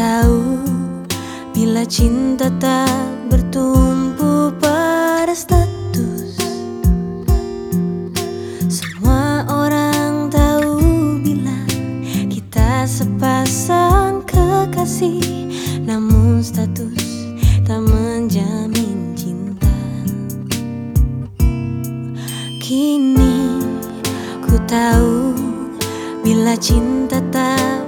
tahu Bila cinta tak bertumpu pada status. Semua orang tahu bila kita sepasang kekasih Namun status tak menjamin cinta. Kini ku tahu bila cinta tak